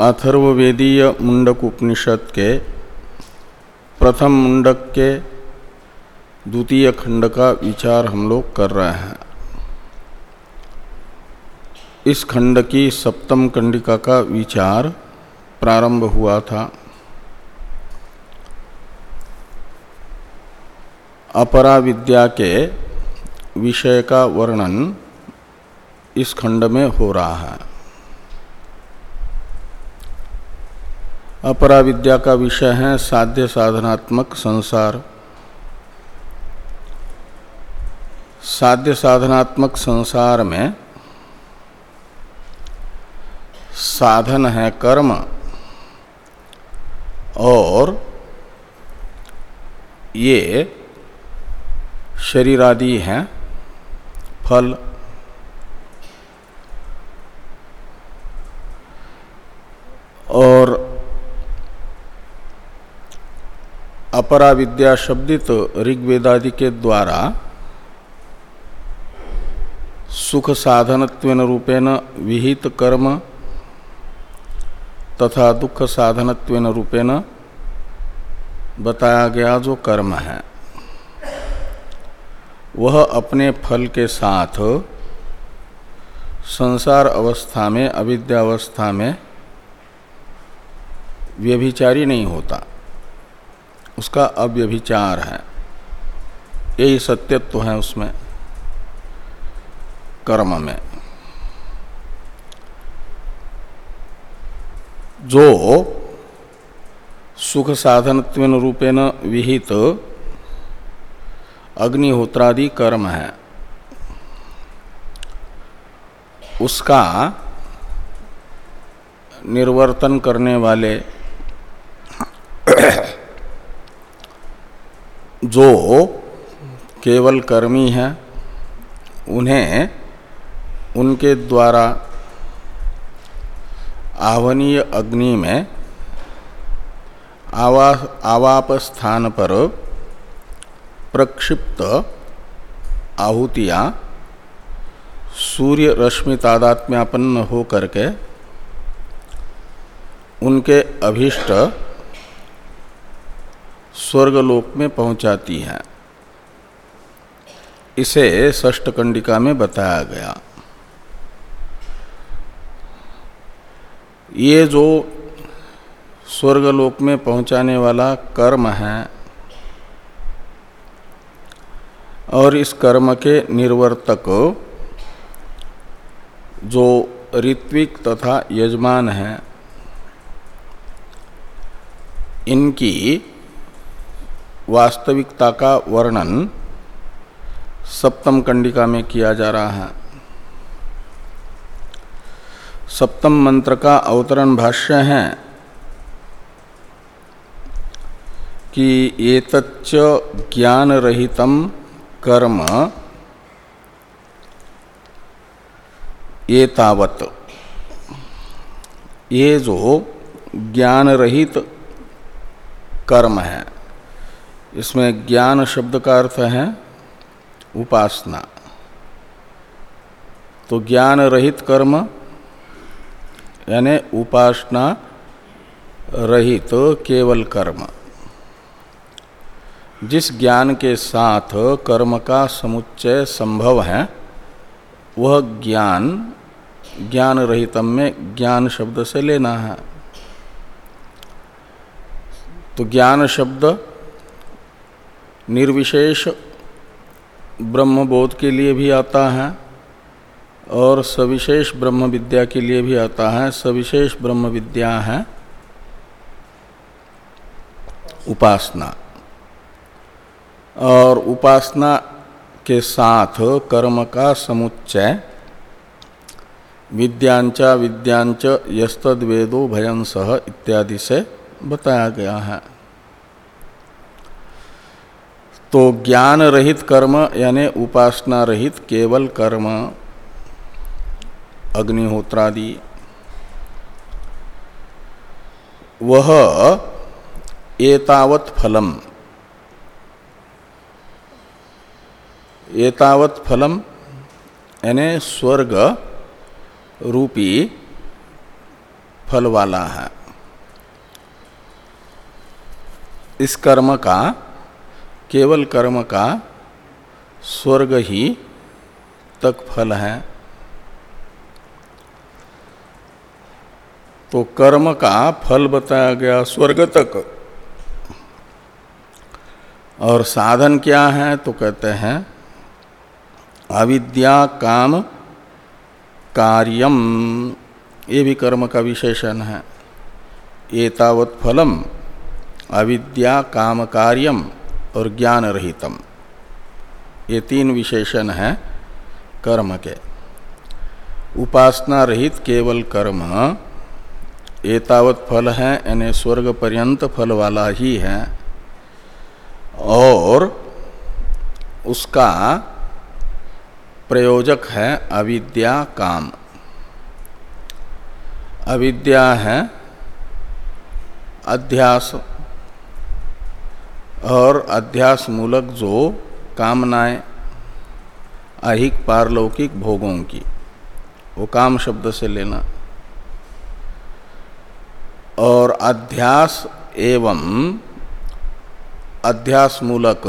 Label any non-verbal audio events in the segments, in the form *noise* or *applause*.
अथर्ववेदीय मुंडक उपनिषद के प्रथम मुंडक के द्वितीय खंड का विचार हम लोग कर रहे हैं। इस खंड की सप्तम कंडिका का विचार प्रारंभ हुआ था। अपरा विद्या के विषय का वर्णन इस खंड में हो रहा है। अपरा विद्या का विषय है साध्य साधनात्मक संसार। साध्य साधनात्मक संसार में साधन है कर्म और ये शरीर आदि हैं फल। और अपरा विद्या शब्दित ऋग्वेदादि के द्वारा सुख साधनत्वेन रूपेण विहित कर्म तथा दुख साधनत्वेन रूपेण बताया गया जो कर्म है, वह अपने फल के साथ संसार अवस्था में अविद्यावस्था में व्यभिचारी नहीं होता। उसका अव्यभिचार है। यही सत्यत्व तो है उसमें, कर्म में। जो सुख साधन रूपेण विहित अग्निहोत्रादि कर्म है, उसका निर्वर्तन करने वाले जो केवल कर्मी हैं, उन्हें उनके द्वारा आवनीय अग्नि में आवा आवाप स्थान पर प्रक्षिप्त आहुतियाँ सूर्य रश्मि तादात्म्यापन्न हो करके उनके अभिष्ट स्वर्गलोक में पहुंचाती है। इसे षष्ट कंडिका में बताया गया। ये जो स्वर्गलोक में पहुँचाने वाला कर्म है, और इस कर्म के निर्वर्तक जो ऋत्विक तथा यजमान हैं, इनकी वास्तविकता का वर्णन सप्तम कंडिका में किया जा रहा है। सप्तम मंत्र का अवतरण भाष्य है कि एतच्च ज्ञान रहितम कर्म ये तावत ये जो ज्ञान रहित कर्म है इसमें ज्ञान शब्द का अर्थ है उपासना। तो ज्ञान रहित कर्म, यानी उपासना रहित तो केवल कर्म। जिस ज्ञान के साथ कर्म का समुच्चय संभव है, वह ज्ञान ज्ञान रहितम में ज्ञान शब्द से लेना है। तो ज्ञान शब्द निर्विशेष ब्रह्मबोध के लिए भी आता है और सविशेष ब्रह्म विद्या के लिए भी आता है। सविशेष ब्रह्म विद्या है। उपासना। और उपासना के साथ कर्म का समुच्चय। विद्यांचा, विद्यांच यस्तद वेदो भयन सह इत्यादि से बताया गया है। तो ज्ञान रहित कर्म यानी उपासना रहित केवल कर्म। अग्निहोत्रादि। वह एतावत फलम। एतावत फलम यानी स्वर्ग रूपी फल वाला है। इस कर्म का केवल कर्म का स्वर्ग ही तक फल है। तो कर्म का फल बताया गया स्वर्ग तक। और साधन क्या है? तो कहते हैं, अविद्या काम कार्यम। ये भी कर्म का विशेषण है। एतावत फलम, अविद्या काम कार्यम। और ज्ञान रहितम ये तीन विशेषण हैं कर्म के। उपासना रहित केवल कर्म एतावत फल है, यानी स्वर्ग पर्यंत फल वाला ही है। और उसका प्रयोजक है अविद्या काम। अविद्या है अध्यास और अध्यास मूलक जो कामनाएँ, अहिक पारलौकिक भोगों की, वो काम शब्द से लेना। और अध्यास एवं अध्यास मूलक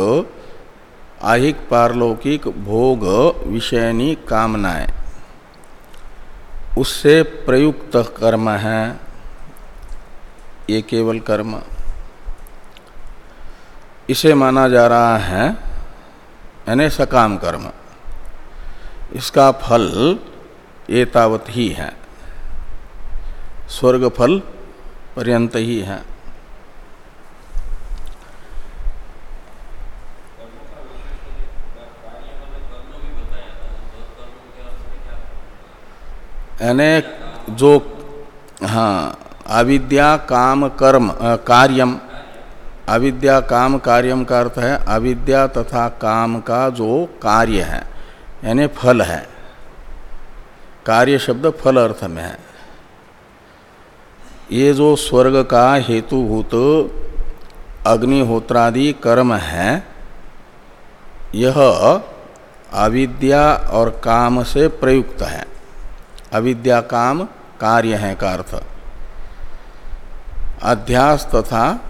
आहिक पारलौकिक भोग विषयनी कामनाएँ। उससे प्रयुक्त कर्म है, ये केवल कर्म। इसे माना जा रहा है, यानी सकाम कर्म। इसका फल एतावत ही है। स्वर्ग फल पर्यंत ही है। यानी जो हाँ अविद्या, काम, कर्म कार्यम अविद्या काम कार्यम का अर्थ है, अविद्या तथा काम का जो कार्य है, यानी फल है। कार्य शब्द फल अर्थ में है। ये जो स्वर्ग का हेतुभूत अग्निहोत्रादि कर्म है, यह अविद्या और काम से प्रयुक्त है। अविद्या काम कार्य है का अर्थ। अध्यास तथा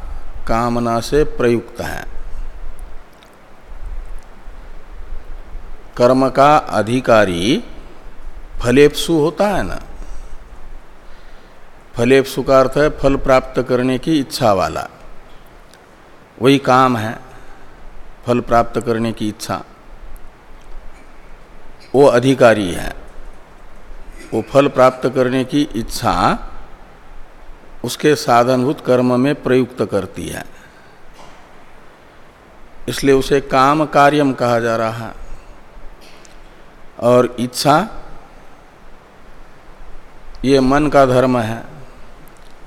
कामना से प्रयुक्त है। कर्म का अधिकारी फलेप्सु होता है ना? फलेप्सु का अर्थ है फल प्राप्त करने की इच्छा वाला। वही काम है, फल प्राप्त करने की इच्छा। वो अधिकारी है। वो फल प्राप्त करने की इच्छा उसके साधनभूत कर्म में प्रयुक्त करती है। इसलिए उसे काम कार्यम कहा जा रहा है। और इच्छा, ये मन का धर्म है।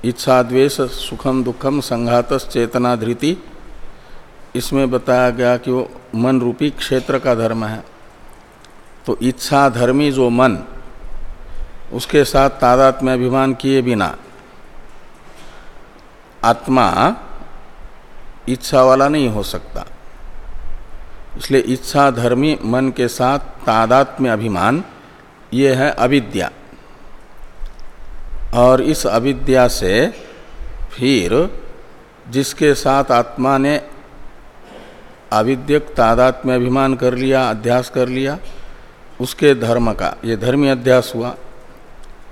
इच्छा, द्वेष, सुखम, दुखम, संघात, चेतना, धृति, इसमें बताया गया कि वो मन रूपी क्षेत्र का धर्म है। तो इच्छा धर्मी जो मन, उसके साथ तादात्म्य अभिमान किए बिना आत्मा इच्छा वाला नहीं हो सकता। इसलिए इच्छा धर्मी मन के साथ तादात्म्य अभिमान, ये है अविद्या। और इस अविद्या से फिर जिसके साथ आत्मा ने अविद्यक तादात्म्य अभिमान कर लिया, अध्यास कर लिया, उसके धर्म का, ये धर्मी अध्यास हुआ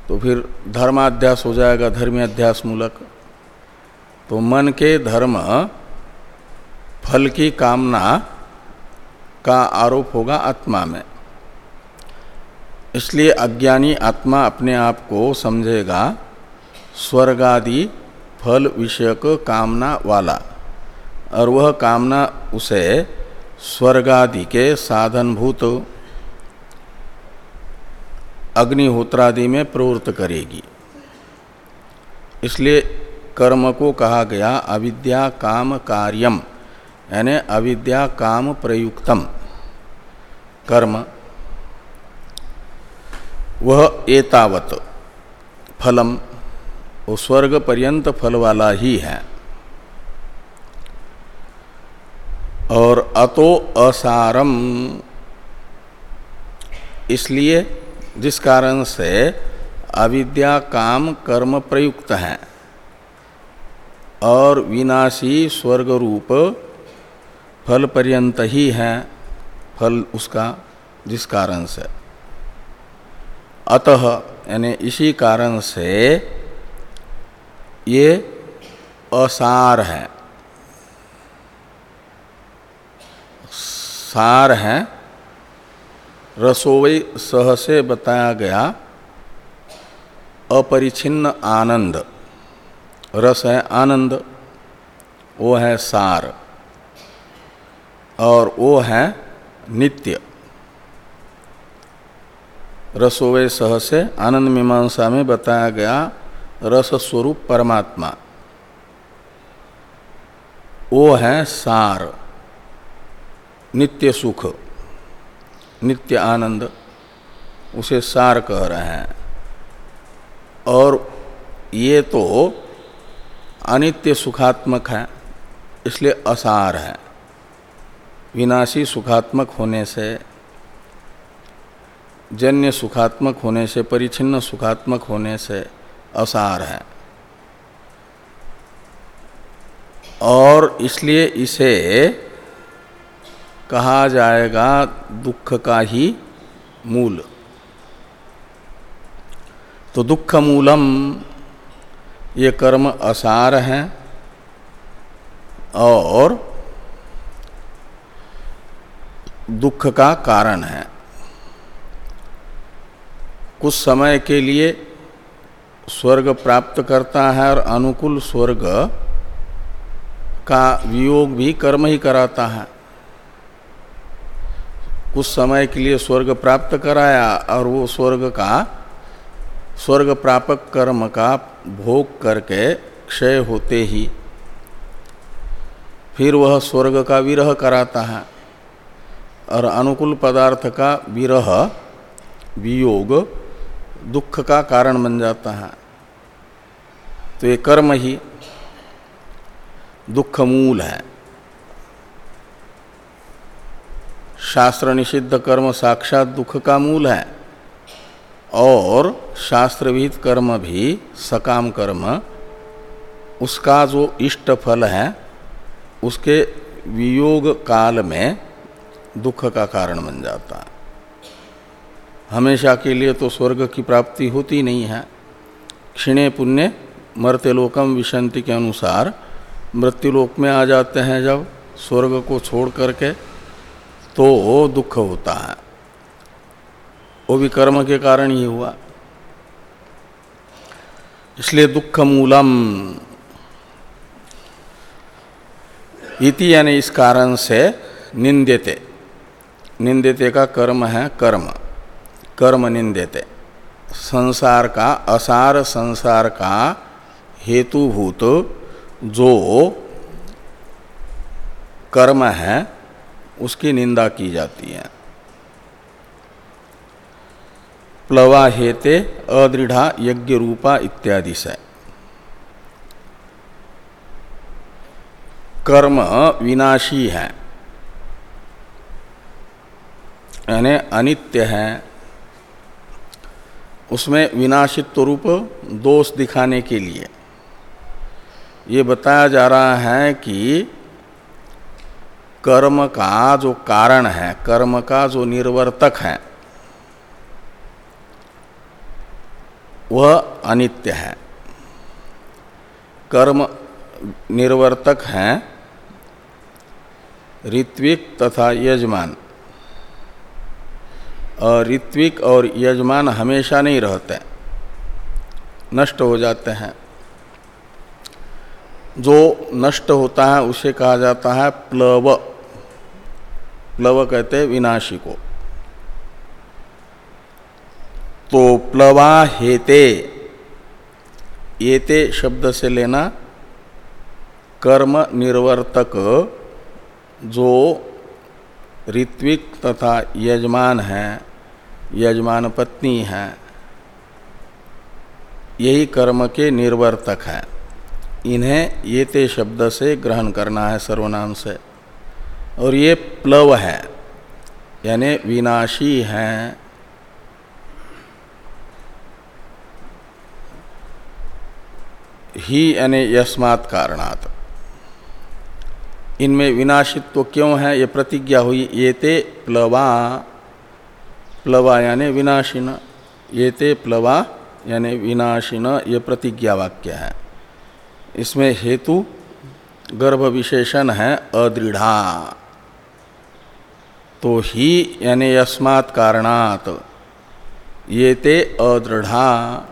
तो फिर धर्माध्यास हो जाएगा, धर्मी अध्यास मूलक। तो मन के धर्म फल की कामना का आरोप होगा आत्मा में। इसलिए अज्ञानी आत्मा अपने आप को समझेगा, स्वर्गादि फल विषयक कामना वाला। और वह कामना उसे स्वर्गादि के साधनभूत अग्निहोत्रादि में प्रवृत्त करेगी। इसलिए कर्म को कहा गया अविद्या काम कार्यम, यानी अविद्या काम प्रयुक्तम। कर्म, वह एतावत, फलम, वो स्वर्ग पर्यंत फल वाला ही है। और अतो असारम, इसलिए जिस कारण से अविद्या काम कर्म प्रयुक्त हैं। और विनाशी स्वर्ग रूप फल पर्यंत ही है फल उसका जिस कारण से। अतः, यानी इसी कारण से ये असार है। सार है, रसोई सह से बताया गया अपरिछिन्न आनंद। रस है आनंद, वो है सार, और वो है नित्य। रसोवे सह से आनंद मीमांसा में बताया गया रस स्वरूप परमात्मा। वो है सार, नित्य सुख, नित्य आनंद, उसे सार कह रहे हैं। और ये तो अनित्य सुखात्मक है, इसलिए असार है। विनाशी सुखात्मक होने से, जन्य सुखात्मक होने से, परिचिन्न सुखात्मक होने से असार है। और इसलिए इसे कहा जाएगा दुख का ही मूल। तो दुख मूलम ये कर्म असार हैं और दुख का कारण है। कुछ समय के लिए स्वर्ग प्राप्त करता है और अनुकूल स्वर्ग का वियोग भी कर्म ही कराता है। कुछ समय के लिए स्वर्ग प्राप्त कराया और वो स्वर्ग का स्वर्ग प्रापक कर्म का भोग करके क्षय होते ही फिर वह स्वर्ग का विरह कराता है और अनुकूल पदार्थ का विरह, वियोग, दुख का कारण बन जाता है। तो ये कर्म ही दुख मूल है। शास्त्र निषिद्ध कर्म साक्षात दुख का मूल है। और शास्त्रविहित कर्म भी, सकाम कर्म, उसका जो इष्ट फल है, उसके वियोग काल में दुख का कारण बन जाता है। हमेशा के लिए तो स्वर्ग की प्राप्ति होती नहीं है। क्षिणे पुण्य मरते लोकम विशंति के अनुसार मृत्युलोक में आ जाते हैं जब स्वर्ग को छोड़ करके तो दुख होता है। वो भी कर्म के कारण ही हुआ। इसलिए दुख मूलम इति यानी इस कारण से निंदेते। निंदेते का कर्म है कर्म। कर्म निंदेते। संसार का असार संसार का हेतुभूत जो कर्म है, उसकी निंदा की जाती है। प्लवा हेते अदृढ़ा यज्ञ रूपा इत्यादि से। कर्म विनाशी है। यानी अनित्य है। उसमें विनाशित्व रूप दोष दिखाने के लिए। ये बताया जा रहा है कि कर्म का जो कारण है, कर्म का जो निर्वर्तक है वह अनित्य है। कर्म निर्वर्तक हैं, ऋत्विक तथा यजमान। और ऋत्विक और यजमान हमेशा नहीं रहते, नष्ट हो जाते हैं। जो नष्ट होता है, उसे कहा जाता है प्लव। प्लव कहते हैं विनाशी को। तो प्लवा हेते। येते शब्द से लेना कर्म निर्वर्तक, जो ऋत्विक तथा यजमान है, यजमान पत्नी है, यही कर्म के निर्वर्तक है। इन्हें ये ते शब्द से ग्रहण करना है सर्वनाम से। और ये प्लव है, यानी विनाशी हैं ही यानी यस्मात् कारणात। इनमें विनाशित्व क्यों है? ये प्रतिज्ञा हुई, ये ते प्लवा प्लवा यानी विनाशिन, ये ते प्लवा यानी विनाशिन, ये प्रतिज्ञा वाक्य है। इसमें हेतु गर्भ विशेषण है, अदृढ़ा। तो ही यानी यस्मात् कारणात, ये ते अदृढ़ा,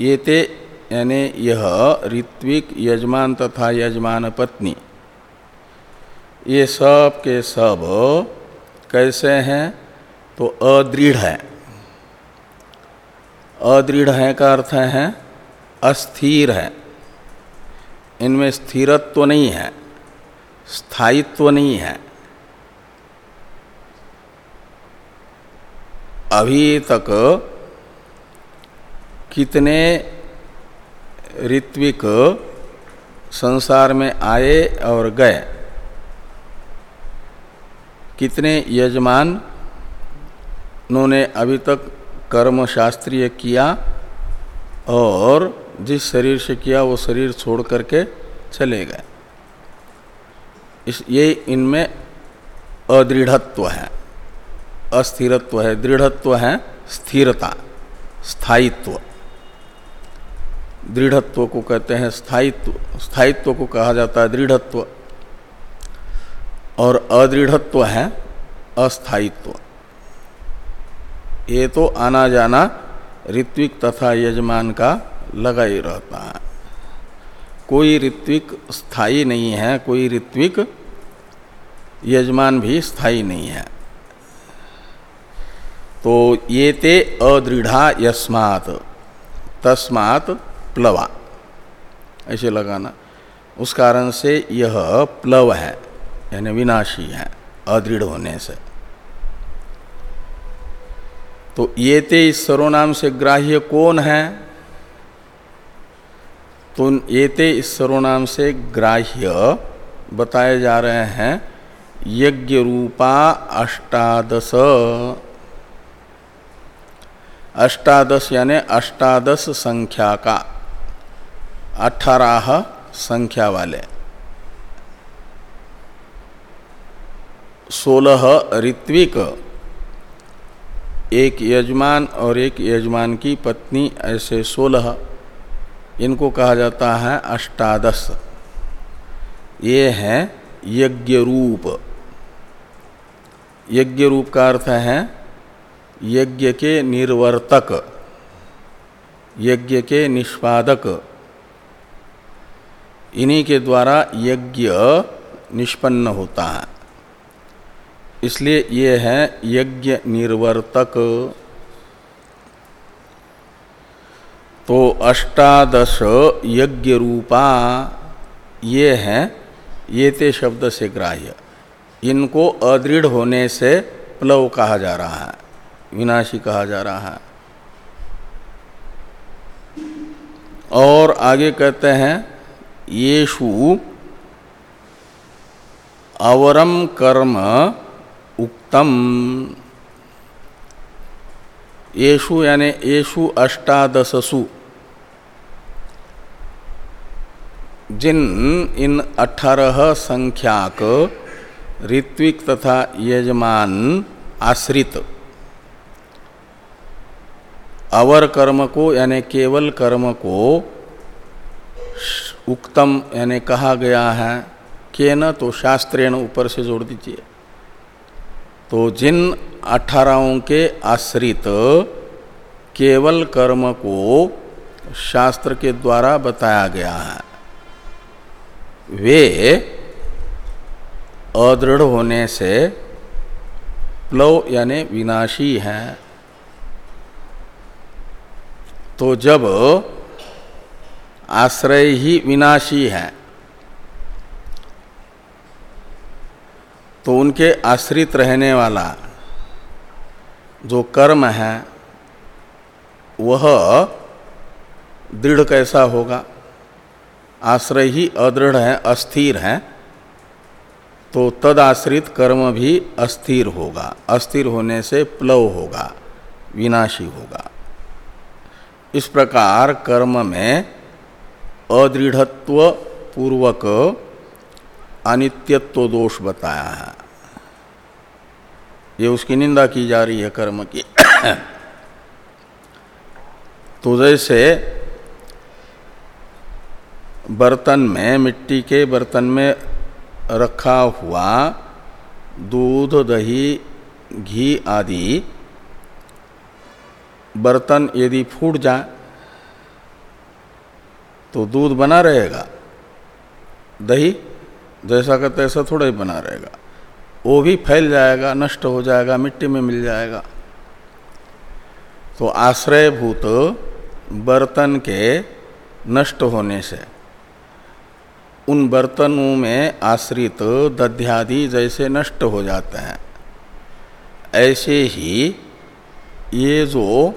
ये ते यानी यह ऋत्विक यजमान तथा यजमान पत्नी। ये सब के सब कैसे हैं? तो अदृढ़ है। अदृढ़ है का अर्थ है अस्थिर है। इनमें स्थिरत्व तो नहीं है, स्थायित्व तो नहीं है। अभी तक कितने ऋत्विक संसार में आए और गए। कितने यजमान उन्होंने अभी तक कर्म शास्त्रीय किया और जिस शरीर से किया, वो शरीर छोड़ करके चले गए। इस, ये इनमें अदृढ़त्व है, अस्थिरत्व है, दृढ़त्व है, स्थिरता, स्थायित्व। दृढ़त्व को कहते हैं, स्थायित्व स्थायित्व को कहा जाता है दृढ़त्व। और अदृढ़त्व है अस्थायित्व। ये तो आना जाना ऋत्विक तथा यजमान का लगा ही रहता है। कोई ऋत्विक स्थायी नहीं है, कोई ऋत्विक यजमान भी स्थायी नहीं है। तो ये ते अदृढ़ा यस्मात, तस्मात प्लवा। ऐसे लगाना। उस कारण से यह प्लव है, यानी विनाशी है, अदृढ़ होने से। तो ये ते इस सर्वनाम से ग्राह्य कौन है? तो ये ते इस सर्वनाम से ग्राह्य बताए जा रहे हैं, यज्ञ रूपा अष्टादश। अष्टादश यानी अष्टादश संख्या का। अठारह संख्या वाले। सोलह ऋत्विक, एक यजमान और एक यजमान की पत्नी, ऐसे सोलह। इनको कहा जाता है अष्टादश। ये हैं यज्ञ रूप। यज्ञ रूप का अर्थ है यज्ञ के निर्वर्तक, यज्ञ के निष्पादक। इन्हीं के द्वारा यज्ञ निष्पन्न होता है। इसलिए ये है यज्ञ निर्वर्तक। तो अष्टादश यज्ञ रूपा, ये है, ये ते शब्द से ग्राह्य। इनको अदृढ़ होने से प्लव कहा जा रहा है, विनाशी कहा जा रहा है। और आगे कहते हैं येषु अवरम कर्म उक्तम। येषु यानी येषु अष्टादशसु। जिन इन अठारह संख्याक ऋत्विक तथा यजमान आश्रित। अवर कर्म को यानी केवल कर्म को उक्तम यानी कहा गया है के न तो शास्त्रेण ऊपर से जोड़ दीजिए। तो जिन अठारहों के आश्रित केवल कर्म को शास्त्र के द्वारा बताया गया है, वे अदृढ़ होने से प्लव यानी विनाशी हैं। तो जब आश्रय ही विनाशी है। तो उनके आश्रित रहने वाला जो कर्म है, वह दृढ़ कैसा होगा? आश्रय ही अदृढ़ है, अस्थिर है तो तद आश्रित कर्म भी अस्थिर होगा। अस्थिर होने से प्लव होगा, विनाशी होगा। इस प्रकार कर्म में अदृढ़त्व पूर्वक अनित्यत्व दोष बताया है। ये उसकी निंदा की जा रही है कर्म की। तो जैसे बर्तन में, मिट्टी के बर्तन में रखा हुआ दूध, दही, घी आदि बर्तन यदि फूट जाए तो दूध बना रहेगा। दही, जैसा का तैसा थोड़ा ही बना रहेगा। वो भी फैल जाएगा, नष्ट हो जाएगा, मिट्टी में मिल जाएगा। तो आश्रयभूत बर्तन के नष्ट होने से, उन बर्तनों में आश्रित दध्यादि जैसे नष्ट हो जाते हैं। ऐसे ही ये जो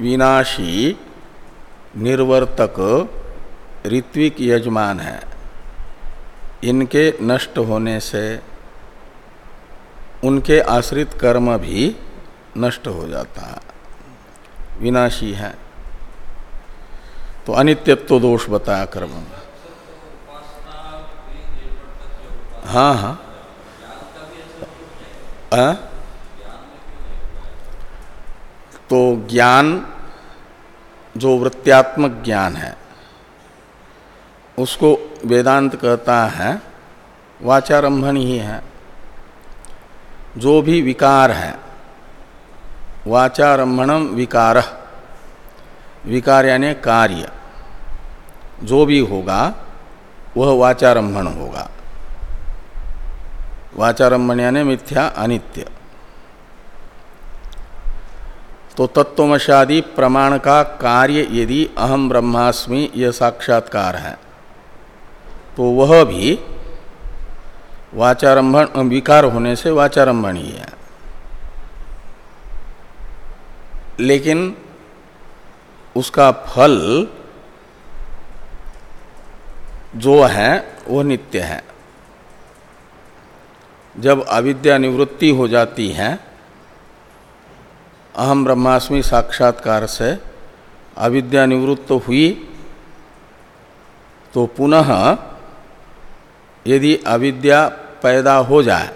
विनाशी निर्वर्तक ऋत्विक यजमान है। इनके नष्ट होने से उनके आश्रित कर्म भी नष्ट हो जाता है। विनाशी है। तो अनित्यत्व दोष बताया कर्म में। हाँ हाँ। आ? तो ज्ञान जो वृत्त्यात्मक ज्ञान है, उसको वेदांत कहता है, वाचारंभन ही है। जो भी विकार है वाचारंभणम विकार विकार यानी कार्य। जो भी होगा, वह वाचारंभण होगा। वाचारंभण यानी मिथ्या, अनित्य। तो तत्वमशादी प्रमाण का कार्य यदि अहम ब्रह्मास्मि, यह साक्षात्कार है। तो वह भी वाचारंभण, विकार होने से वाचारंभण ही है। लेकिन उसका फल जो है, वह नित्य है। जब अविद्या निवृत्ति हो जाती है अहम ब्रह्मास्मि साक्षात्कार से अविद्या निवृत्त हुई। तो पुनः यदि अविद्या पैदा हो जाए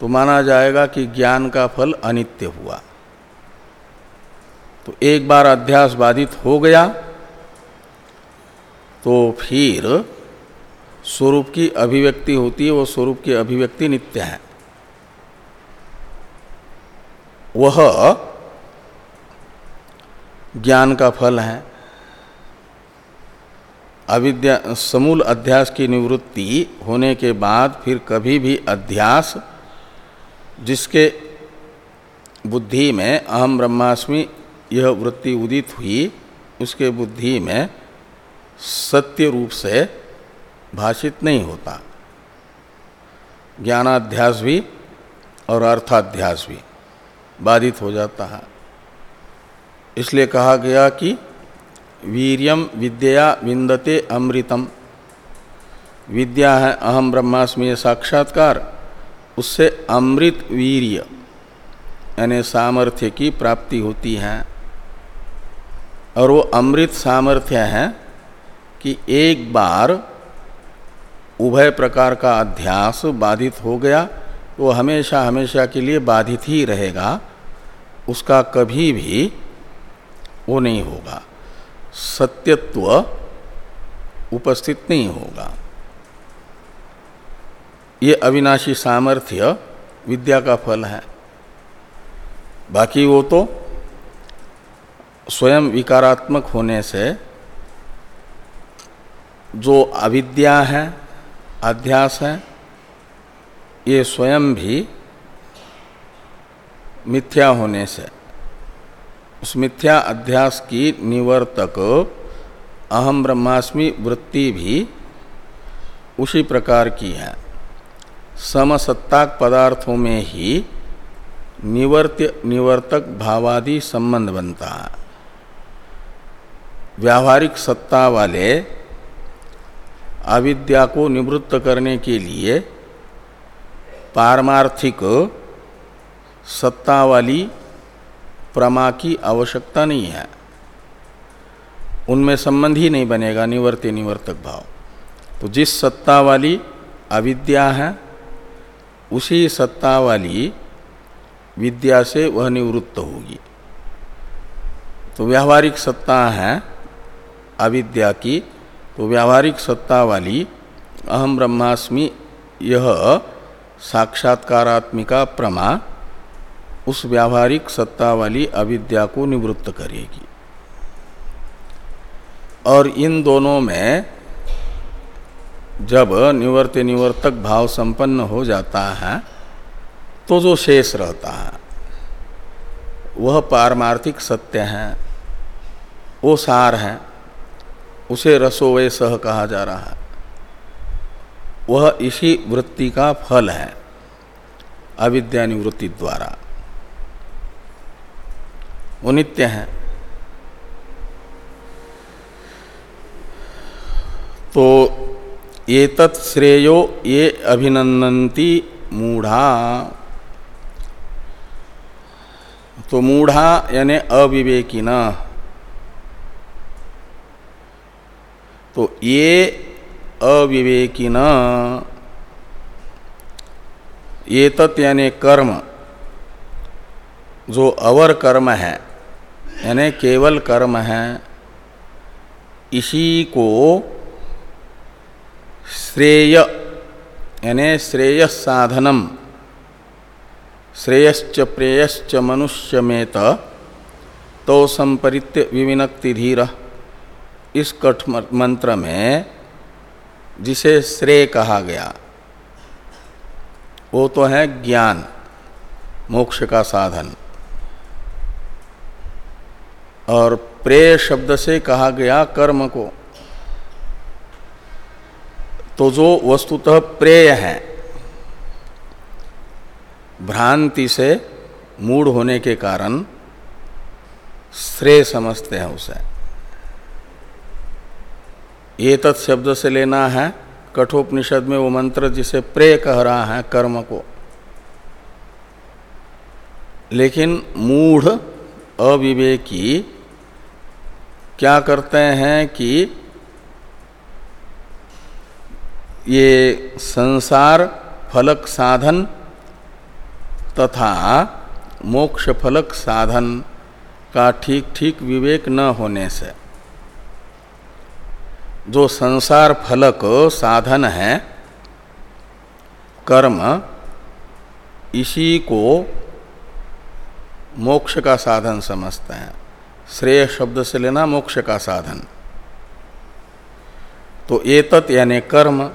तो माना जाएगा कि ज्ञान का फल अनित्य हुआ। तो एक बार अध्यास बाधित हो गया तो फिर स्वरूप की अभिव्यक्ति होती है, वो स्वरूप की अभिव्यक्ति नित्य है। वह ज्ञान का फल है। अविद्या, समूल अध्यास की निवृत्ति होने के बाद फिर कभी भी अध्यास, जिसके बुद्धि में अहम ब्रह्मास्मि यह वृत्ति उदित हुई, उसके बुद्धि में सत्य रूप से भाषित नहीं होता। ज्ञानाध्यास भी और अर्थाध्यास भी। बाधित हो जाता है। इसलिए कहा गया कि वीरियम विद्या विंदते अमृतम। विद्या है अहम ब्रह्मास्मि, साक्षात्कार। उससे अमृत वीर्य, यानी सामर्थ्य की प्राप्ति होती है। और वो अमृत सामर्थ्य है कि एक बार उभय प्रकार का अध्यास बाधित हो गया तो हमेशा हमेशा के लिए बाधित ही रहेगा, उसका कभी भी वो नहीं होगा। सत्यत्व उपस्थित नहीं होगा। ये अविनाशी सामर्थ्य विद्या का फल है। बाकी वो तो स्वयं विकारात्मक होने से जो अविद्या है, अध्यास है ये स्वयं भी मिथ्या होने से, उस मिथ्या अध्यास की निवर्तक अहम ब्रह्मास्मि वृत्ति भी उसी प्रकार की है। समसत्ताक पदार्थों में ही निवर्त्य निवर्तक भावादि संबंध बनता है। व्यावहारिक सत्ता वाले अविद्या को निवृत्त करने के लिए पारमार्थिक सत्ता वाली प्रमा की आवश्यकता नहीं है। उनमें संबंध ही नहीं बनेगा, निवर्त निवर्तक भाव। तो जिस सत्ता वाली अविद्या है, उसी सत्ता वाली विद्या से वह निवृत्त होगी। तो व्यावहारिक सत्ता है अविद्या की तो व्यावहारिक सत्ता वाली अहम ब्रह्मास्मि यह साक्षात्कारात्मिका प्रमा उस व्यावहारिक सत्ता वाली अविद्या को निवृत्त करेगी। और इन दोनों में जब निवर्त निवर्तक भाव संपन्न हो जाता है तो जो शेष रहता है, वह पारमार्थिक सत्य है, वो सार है, उसे रसोवय सह कहा जा रहा है। वह इसी वृत्ति का फल है अविद्या निवृत्ति द्वारा। वो नित्य है। तो ये तत्श्रेयो ये अभिनंदंती मूढ़ा। तो मूढ़ा यानी अविवेकी न। तो ये अविवेकी न ये यानी कर्म, जो अवर कर्म है, यानी केवल कर्म है, इसी को श्रेय, यानी श्रेय साधनम श्रेयश्च प्रेयश्च मनुष्य में तो संपरित्य विविनक्ति धीर इस कठ मंत्र में जिसे श्रेय कहा गया। वो तो है ज्ञान, मोक्ष का साधन। और प्रेय शब्द से कहा गया कर्म को। तो जो वस्तुतः प्रेय है, भ्रांति से मूड होने के कारण श्रेय समझते हैं उसे। ये तत् शब्द से लेना है, कठोपनिषद में वो मंत्र जिसे प्रे कह रहा है, कर्म को। लेकिन मूढ़, अविवेकी क्या करते हैं कि ये संसार फलक साधन तथा मोक्ष फलक साधन का ठीक ठीक विवेक न होने से जो संसार फलक साधन है, कर्म, इसी को मोक्ष का साधन समझते हैं। श्रेय शब्द से लेना मोक्ष का साधन। तो एतत् यानी कर्म,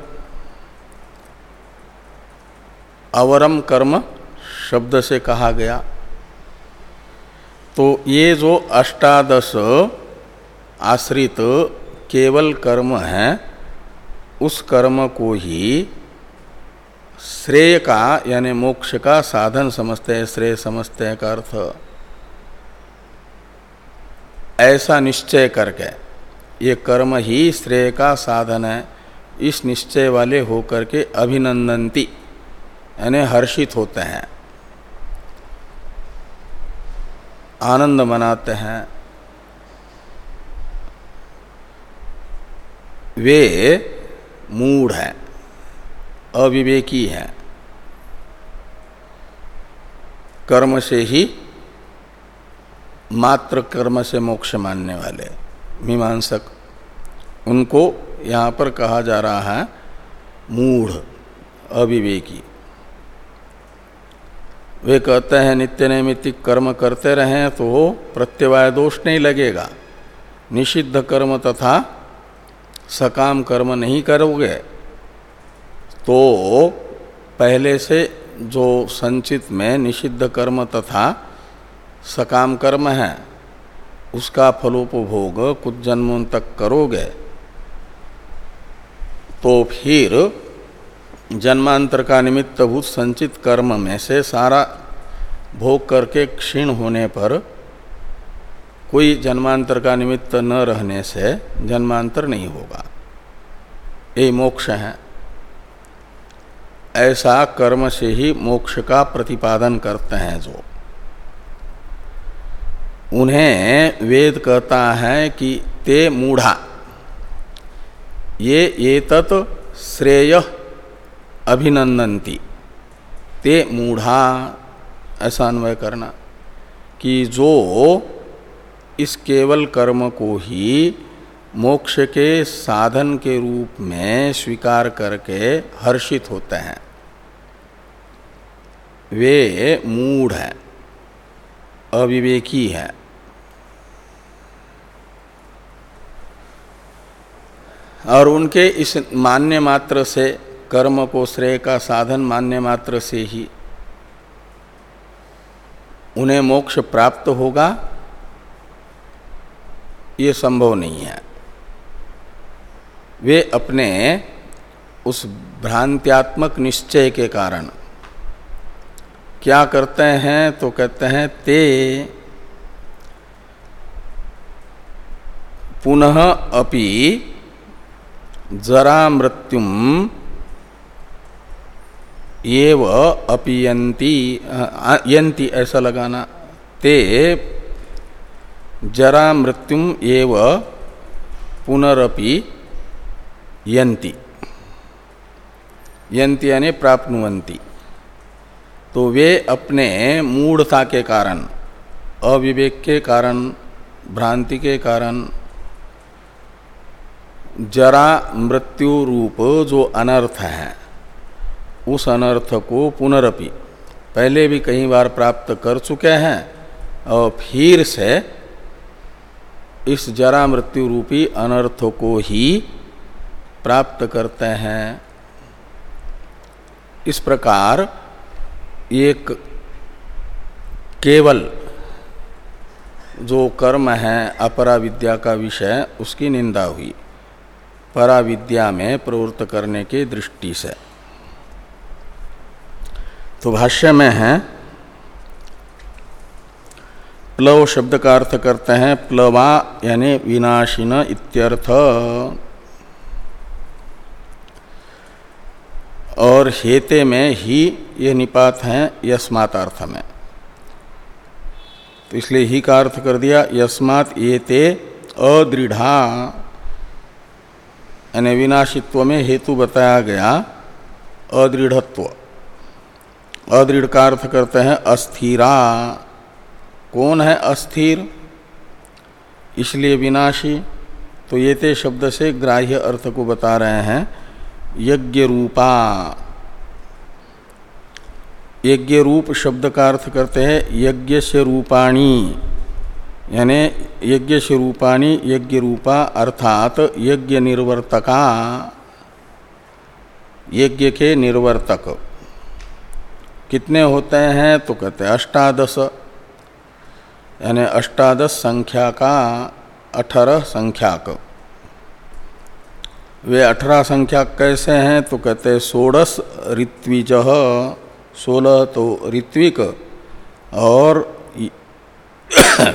अवरम कर्म शब्द से कहा गया। तो ये जो अष्टादश आश्रित केवल कर्म है, उस कर्म को ही श्रेय का, यानी मोक्ष का साधन समझते हैं, श्रेय समझते हैं का अर्थ। ऐसा निश्चय करके, ये कर्म ही श्रेय का साधन है, इस निश्चय वाले होकर के अभिनंदनती यानी हर्षित होते हैं, आनंद मनाते हैं वे मूढ़ हैं, अविवेकी हैं। कर्म से ही, मात्र कर्म से मोक्ष मानने वाले, मीमांसक, उनको यहाँ पर कहा जा रहा है, मूढ़, अविवेकी। वे कहते हैं, नित्य नैमित्तिक कर्म करते रहें तो प्रत्यवाय दोष नहीं लगेगा। निषिद्ध कर्म तथा सकाम कर्म नहीं करोगे तो पहले से जो संचित में निषिद्ध कर्म तथा सकाम कर्म है, उसका फलोपभोग कुछ जन्मों तक करोगे। तो फिर जन्मांतर का निमित्त भूत संचित कर्म में से सारा भोग करके क्षीण होने पर कोई जन्मांतर का निमित्त न रहने से जन्मांतर नहीं होगा। ये मोक्ष है। ऐसा कर्म से ही मोक्ष का प्रतिपादन करते हैं जो। उन्हें वेद कहता है कि ते मूढ़ा। ये ये तत् श्रेय अभिनंदंती ते मूढ़ा, ऐसा अन्वय करना कि जो इस केवल कर्म को ही मोक्ष के साधन के रूप में स्वीकार करके हर्षित होते हैं। वे मूढ़ हैं, अविवेकी हैं। और उनके इस मान्य मात्र से, कर्म को श्रेय का साधन मान्य मात्र से ही उन्हें मोक्ष प्राप्त होगा। ये संभव नहीं है। वे अपने उस भ्रांत्यात्मक निश्चय के कारण क्या करते हैं तो कहते हैं, ते पुनः अपि जरा मृत्युम एव अपियंती यंती ऐसा लगाना, ते जरा मृत्युम एव पुनरपि यंती यंती यानी प्राप्नुवंती तो वे अपने मूढ़ता के कारण अविवेक के कारण, भ्रांति के कारण, जरा मृत्यु रूप जो अनर्थ है, उस अनर्थ को पुनरपि, पहले भी कई बार प्राप्त कर चुके हैं, और फिर से इस जरा मृत्यु रूपी अनर्थ को ही प्राप्त करते हैं। इस प्रकार एक केवल जो कर्म है अपरा विद्या का विषय, उसकी निंदा हुई। परा विद्या में प्रवृत्त करने की दृष्टि से। तो भाष्य में है प्लव शब्द का अर्थ करते हैं प्लवा, यानी विनाशिन इत्यर्थ। और हेते में ही ये निपात हैं यस्मात अर्थ में। तो इसलिए ही का अर्थ कर दिया, यस्मात ये ते अदृढ़ा। यानी विनाशित्व में हेतु बताया गया अदृढ़त्व। अदृढ़ का अर्थ करते हैं अस्थिरा। कौन है अस्थिर? इसलिए विनाशी। तो ये ते शब्द से ग्राह्य अर्थ को बता रहे हैं। यज्ञ रूपा। यज्ञ रूप शब्द का अर्थ करते हैं यज्ञ से रूपाणी। यानी यज्ञ से रूपाणी, यज्ञ रूपा अर्थात यज्ञ निर्वर्तका। यज्ञ के निर्वर्तक। कितने होते हैं? तो कहते हैं अष्टादश। यानी अष्टादश संख्या का अठारह संख्याक। वे अठारह संख्या कैसे हैं? तो कहते हैं, षोड़श ऋत्विज सोलह तो ऋत्विक। और *coughs*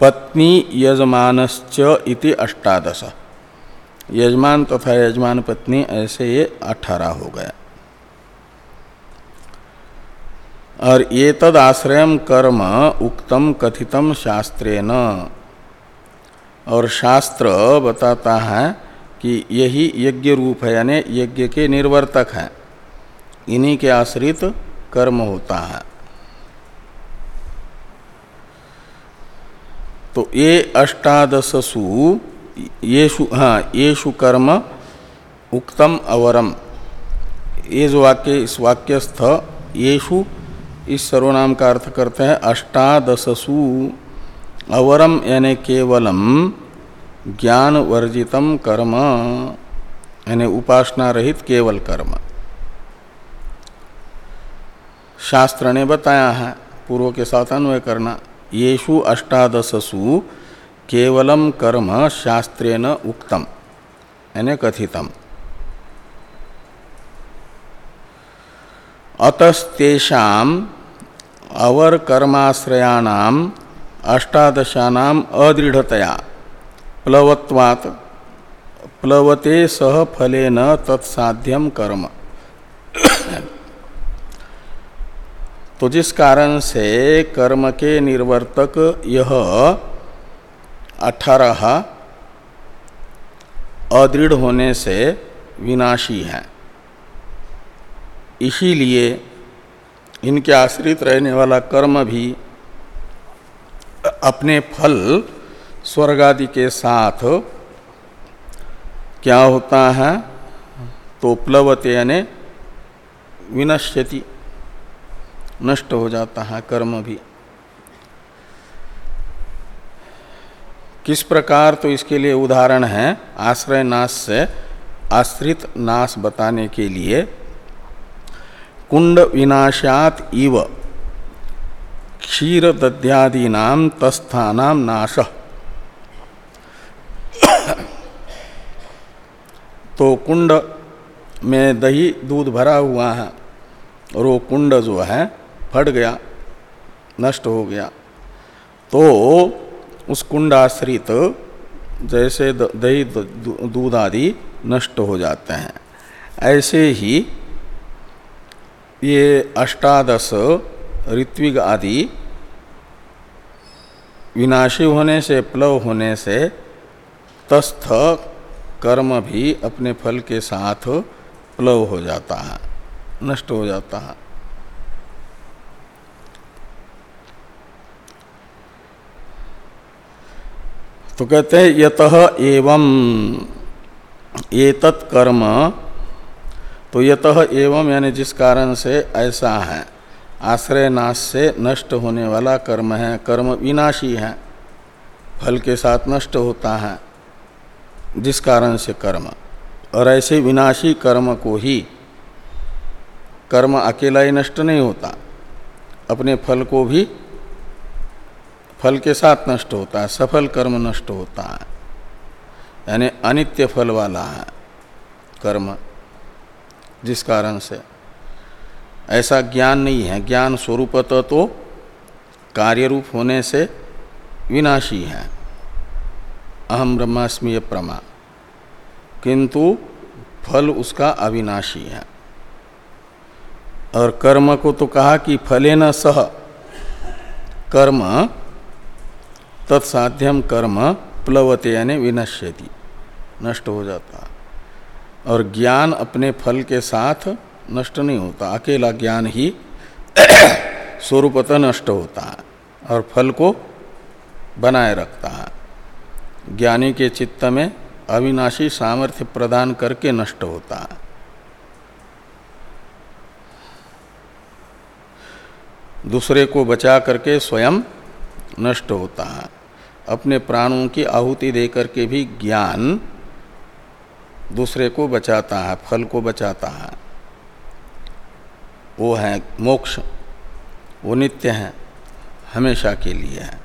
पत्नी यजमानश्च इति अष्टादश। यजमान तथा तो यजमान पत्नी ऐसे ये अठारह हो गया और ये तद आश्रय कर्म उक्तम कथितम शास्त्रेण। और शास्त्र बताता है कि यही यज्ञ रूप है, यानी यज्ञ के निर्वर्तक हैं। इन्हीं के आश्रित कर्म होता है। तो ये अष्टादशसु, येषु हाँ येषु कर्म उक्तम अवरम। ये जो वाक्य, इस वाक्यस्थ येषु इस सर्वनाम का अर्थ करते हैं अष्टादशसु अवरम यानी केवलम ज्ञान वर्जितम कर्म, यानी उपासना रहित केवल कर्म। शास्त्र ने बताया है, पूर्व के साथ अन्वय करना, येषु अष्टादशसु केवलम कर्म शास्त्रेण उक्तम, यानी कथितम। अतस्तेषा अवर अष्टादशानाम अदृढ़तया प्लवत्वात्, प्लवते सह फलेन तत्साध्यम कर्म। तो जिस कारण से कर्म के निर्वर्तक यह अठारह अदृढ़ होने से विनाशी हैं। इसीलिए इनके आश्रित रहने वाला कर्म भी अपने फल स्वर्ग आदि के साथ क्या होता है? तो प्लवते यानी विनश्यति, नष्ट हो जाता है कर्म भी। किस प्रकार तो इसके लिए उदाहरण है, आश्रय नाश से आश्रित नाश बताने के लिए। कुंड विनाशात इव। क्षीर दध्यादीना तस्थानाम नाश। तो कुंड में दही दूध भरा हुआ है और वो कुंड जो है फट गया, नष्ट हो गया। तो उस कुंड आश्रित जैसे दही दूध आदि नष्ट हो जाते हैं। ऐसे ही ये अष्टादश ऋत्विग आदि, विनाशी होने से, प्लव होने से, तस्थ कर्म भी अपने फल के साथ प्लव हो जाता है, नष्ट हो जाता है। तो कहते हैं, यत एवं एतत् कर्म तो यत एवं यानी जिस कारण से ऐसा है, आश्रय नाश से नष्ट होने वाला कर्म है, कर्म विनाशी है, फल के साथ नष्ट होता है, जिस कारण से कर्म। और ऐसे विनाशी कर्म को ही, कर्म अकेला ही नष्ट नहीं होता, अपने फल को भी फल के साथ नष्ट होता है, सफल कर्म नष्ट होता है, यानी अनित्य फल वाला है, कर्म। जिस कारण से। ऐसा ज्ञान नहीं है। ज्ञान स्वरूपत तो कार्य रूप होने से विनाशी है। अहम ब्रह्मास्मि प्रमा किंतु फल उसका अविनाशी है। और कर्म को तो कहा कि फले न सह। कर्म तत्साध्यम कर्म प्लवते यानी विनश्यति। नष्ट हो जाता। और ज्ञान अपने फल के साथ नष्ट नहीं होता। अकेला ज्ञान ही *clears throat* स्वरूपतः नष्ट होता है और फल को बनाए रखता है। ज्ञानी के चित्त में अविनाशी सामर्थ्य प्रदान करके नष्ट होता है। दूसरे को बचा करके स्वयं नष्ट होता है। अपने प्राणों की आहुति दे करके भी ज्ञान दूसरे को बचाता है, फल को बचाता है। वो है मोक्ष, वो नित्य है, हमेशा के लिए है।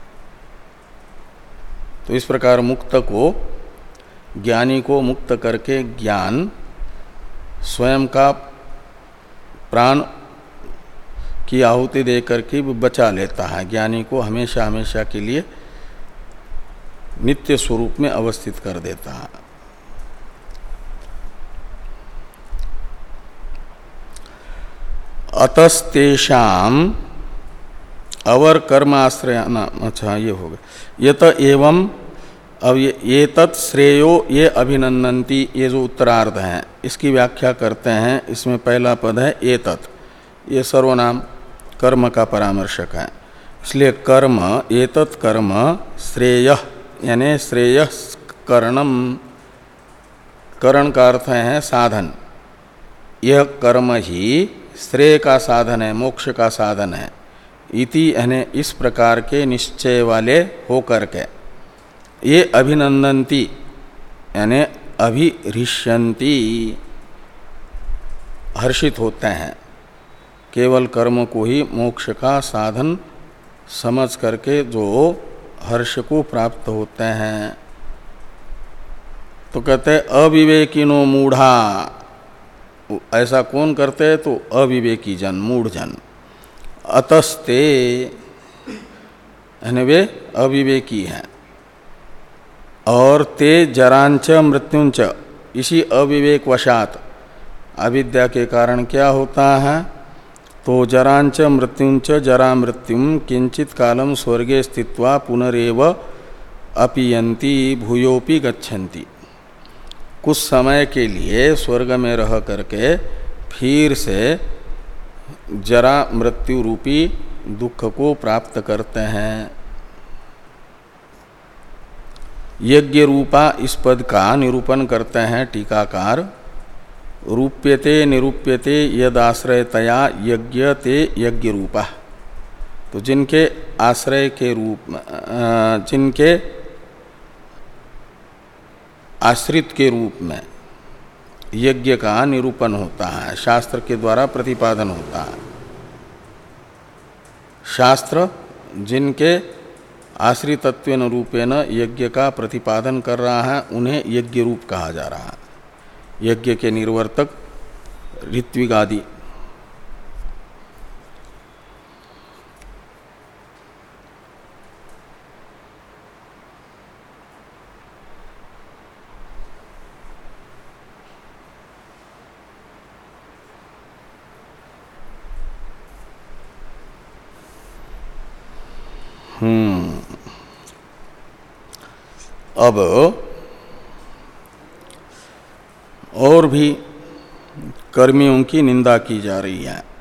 तो इस प्रकार मुक्त को, ज्ञानी को मुक्त करके ज्ञान स्वयं का प्राण की आहुति दे करके बचा लेता है। ज्ञानी को हमेशा हमेशा के लिए नित्य स्वरूप में अवस्थित कर देता है। अतस्तेषाम अवर कर्माश्रय अच्छा ये हो गया ये तो एवं अब ये ये तत् श्रेयो ये अभिनंदनती ये जो उत्तरार्ध है, इसकी व्याख्या करते हैं। इसमें पहला पद है ये तत् ये सर्वनाम कर्म का परामर्शक है। इसलिए कर्म ये कर्म श्रेय, यानी श्रेय करणम करण का अर्थ है साधन। यह कर्म ही श्रेय का साधन है, मोक्ष का साधन है। इति यानी इस प्रकार के निश्चय वाले होकर के। ये अभिनंदनती यानी अभिरिष्यंती, हर्षित होते हैं। केवल कर्म को ही मोक्ष का साधन समझ करके जो हर्ष को प्राप्त होते हैं। तो कहते अविवेकिनो मूढ़ा। ऐसा कौन करते हैं? तो अविवेकी जन, मूढ़ जन। अतस्ते वे अविवेकी हैं। और ते जरांच, मृत्युंच, इसी अविवेक वशात अविद्या के कारण क्या होता है? तो जरांच, मृत्युंच जरा मृत्युम किंचित कालम स्वर्गे स्थित्वा पुनरेव अपीयती भूयोपि गच्छन्ति। कुछ समय के लिए स्वर्ग में रह करके फिर से जरा मृत्यु रूपी दुख को प्राप्त करते हैं। यज्ञ रूपा इस पद का निरूपण करते हैं टीकाकार। रूप्यते निरूप्यते यद आश्रयतया यज्ञ ते यज्ञ रूपा। तो जिनके आश्रय के रूप जिनके आश्रित के रूप में। यज्ञ का निरूपण होता है, शास्त्र के द्वारा प्रतिपादन होता है। शास्त्र, जिनके आश्रितत्व रूपेण यज्ञ का प्रतिपादन कर रहा है, उन्हें यज्ञ रूप कहा जा रहा है। यज्ञ के निर्वर्तक ऋत्विगादि हम्म। अब और भी कर्मियों की निंदा की जा रही है।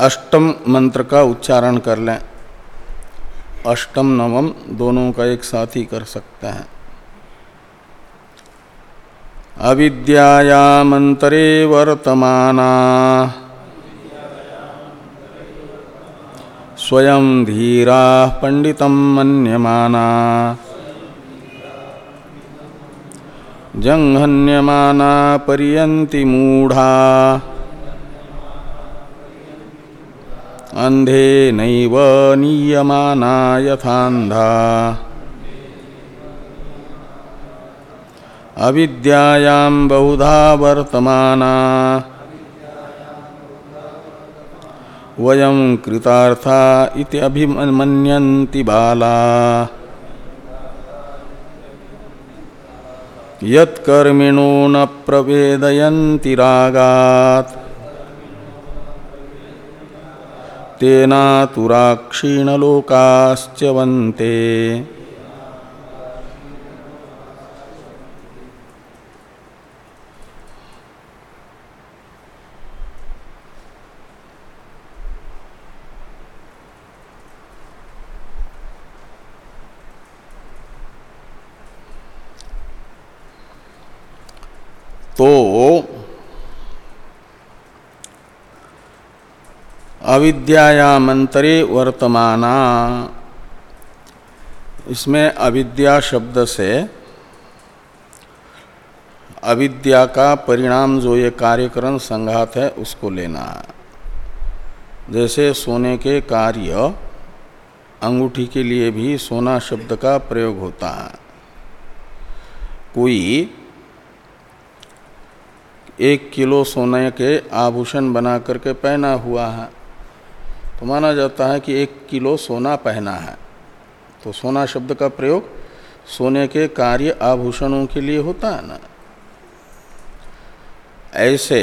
अष्टम मंत्र का उच्चारण कर लें। अष्टम नवम दोनों का एक साथ ही कर सकते हैं। अविद्यायामंतरे वर्तमाना। स्वयं धीरा पंडित मन्यमाना। जंघन्यमाना पर्यन्ति मूढ़ा। अंधे नैव नीयमाना यथांधा अविद्यायां बहुधा वर्तमाना। वयं कृतार्था इति अभिमन्यन्ति बाला। यत्कर्मिणो न प्रवेदयन्ति रागात्। तेनातुराक्षीणलोकाश्च वन्ते तो अविद्यामंतरे वर्तमाना। इसमें अविद्या शब्द से अविद्या का परिणाम जो ये कार्यकरण संघात है, उसको लेना है। जैसे सोने के कार्य अंगूठी के लिए भी सोना शब्द का प्रयोग होता है। कोई एक किलो सोने के आभूषण बना करके पहना हुआ है तो माना जाता है कि एक किलो सोना पहना है। तो सोना शब्द का प्रयोग सोने के कार्य आभूषणों के लिए होता है ना। ऐसे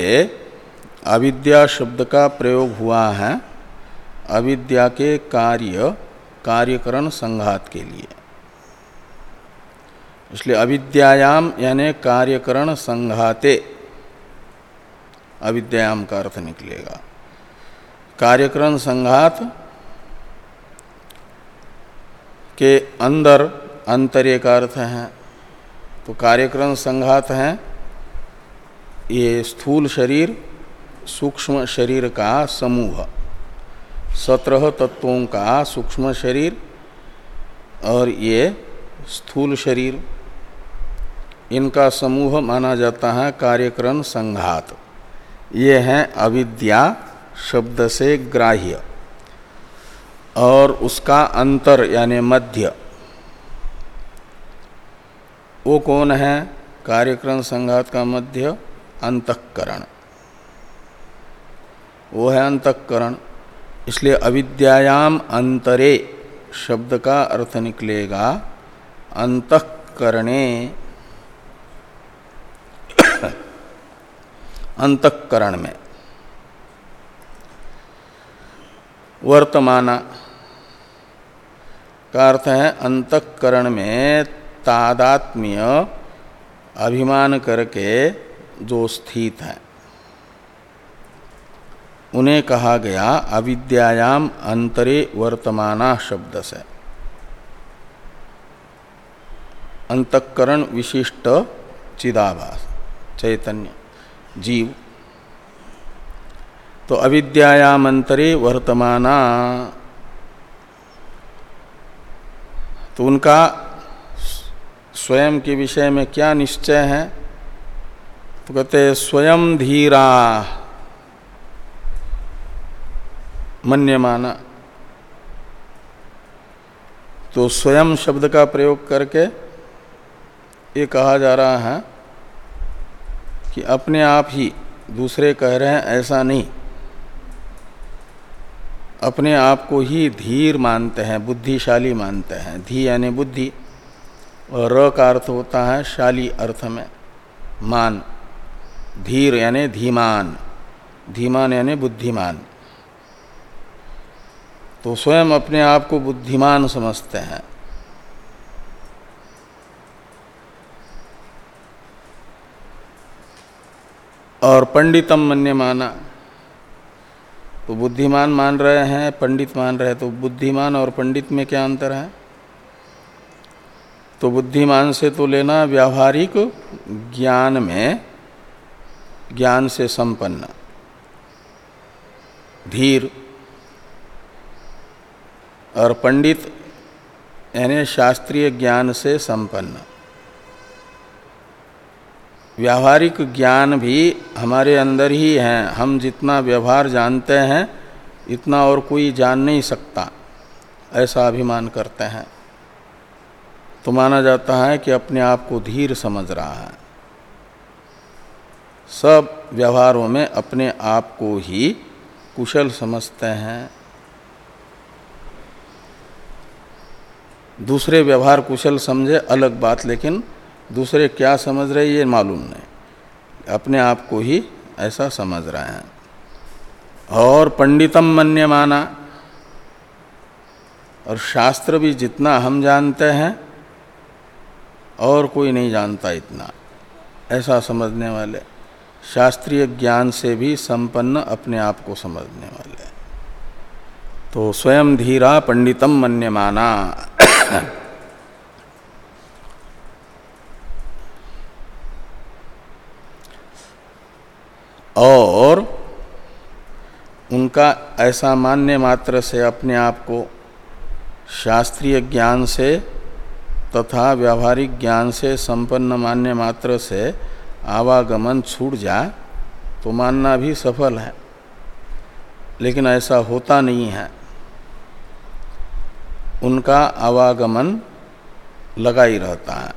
अविद्या शब्द का प्रयोग हुआ है अविद्या के कार्य, कार्यकरण संघात के लिए। इसलिए अविद्यायाम यानी कार्यकरण संघाते। अविद्याम का अर्थ निकलेगा। कार्यक्रम संघात के अंदर अंतर्य का अर्थ है। तो कार्यक्रम संघात है, ये स्थूल शरीर, सूक्ष्म शरीर का समूह। सत्रह तत्वों का सूक्ष्म शरीर और ये स्थूल शरीर। इनका समूह माना जाता है कार्यक्रम संघात। ये हैं अविद्या शब्द से ग्राह्य। और उसका अंतर यानी मध्य। वो कौन है? कार्यक्रम संघात का मध्य, अंतकरण। वो है अंतकरण। इसलिए अविद्यायाम अंतरे शब्द का अर्थ निकलेगा, अंतकरणे। *coughs* अंतकरण में। का अर्थ है अंतकरण में तादात्म्य अभिमान करके जो स्थित है। उन्हें कहा गया अविद्यायाम अंतरे वर्तमाना शब्द से। अंतकरण विशिष्ट चिदाभास, चैतन्य, जीव। तो अविद्यायाम अंतरे वर्तमाना। तो उनका स्वयं के विषय में क्या निश्चय है? तो कहते स्वयं धीरा मन्यमाना। तो स्वयं शब्द का प्रयोग करके ये कहा जा रहा है कि अपने आप ही दूसरे कह रहे हैं, ऐसा नहीं। अपने आप को ही धीर मानते हैं, बुद्धिशाली मानते हैं। धी यानी बुद्धि। और र का अर्थ होता है शाली अर्थ में। मान। धीर यानी धीमान। धीमान यानी बुद्धिमान। तो स्वयं अपने आप को बुद्धिमान समझते हैं। और पंडितम मन्य माना तो बुद्धिमान मान रहे हैं, पंडित मान रहे हैं तो बुद्धिमान और पंडित में क्या अंतर है? तो बुद्धिमान से तो लेना व्यावहारिक ज्ञान में, ज्ञान से संपन्न। धीर और पंडित, यानी शास्त्रीय ज्ञान से संपन्न। व्यावहारिक ज्ञान भी हमारे अंदर ही है। हम जितना व्यवहार जानते हैं, इतना और कोई जान नहीं सकता। ऐसा अभिमान करते हैं। तो माना जाता है कि अपने आप को धीर समझ रहा है। सब व्यवहारों में अपने आप को ही कुशल समझते हैं। दूसरे व्यवहार कुशल समझे, अलग बात, लेकिन दूसरे क्या समझ रहे ये मालूम नहीं। अपने आप को ही ऐसा समझ रहे हैं। और पंडितम मन्य माना और शास्त्र भी जितना हम जानते हैं, और कोई नहीं जानता इतना, ऐसा समझने वाले। शास्त्रीय ज्ञान से भी संपन्न अपने आप को समझने वाले। तो स्वयं धीरा पंडितम मन्यमाना। और उनका ऐसा मान्य मात्र से अपने आप को शास्त्रीय ज्ञान से तथा व्यावहारिक ज्ञान से संपन्न मान्य मात्र से आवागमन छूट जाए तो मानना भी सफल है। लेकिन ऐसा होता नहीं है। उनका आवागमन लगा ही रहता है।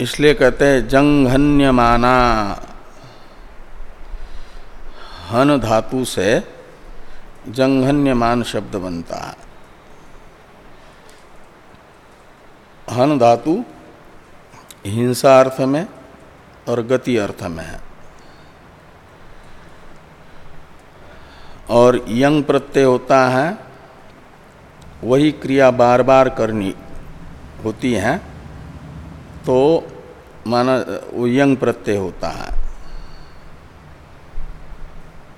इसलिए कहते हैं, जंघन्यमाना। हन धातु से जंघन्यमान शब्द बनता है। हन धातु हिंसा अर्थ में और गति अर्थ में है। और यंग प्रत्यय होता है, वही क्रिया बार बार करनी होती है तो माना यंग प्रत्यय होता है।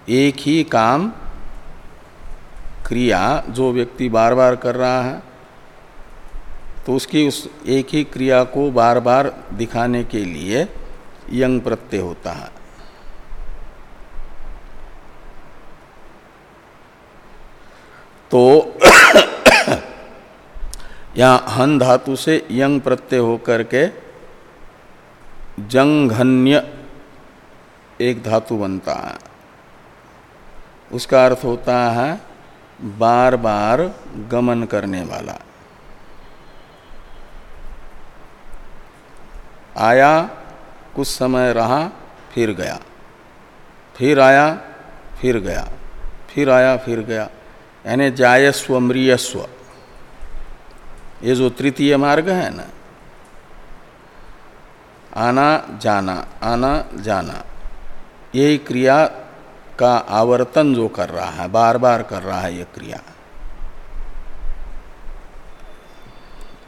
एक ही काम, क्रिया जो व्यक्ति बार बार कर रहा है तो उसकी उस एक ही क्रिया को बार बार दिखाने के लिए यंग प्रत्यय होता है। तो *coughs* यहाँ हन धातु से यंग प्रत्यय होकर के जंघन्य एक धातु बनता है। उसका अर्थ होता है बार बार गमन करने वाला। आया, कुछ समय रहा, फिर गया। फिर आया, फिर गया। फिर आया, फिर गया। यानी जायस्व मृयस्व ये जो तृतीय मार्ग है ना, आना, जाना आना, जाना, यही क्रिया का आवर्तन जो कर रहा है बार बार कर रहा है यह क्रिया।